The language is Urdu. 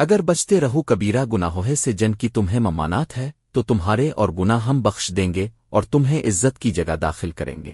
اگر بچتے رہو کبیرہ گناہوہے سے جن کی تمہیں ممانات ہے، تو تمہارے اور گناہ ہم بخش دیں گے اور تمہیں عزت کی جگہ داخل کریں گے۔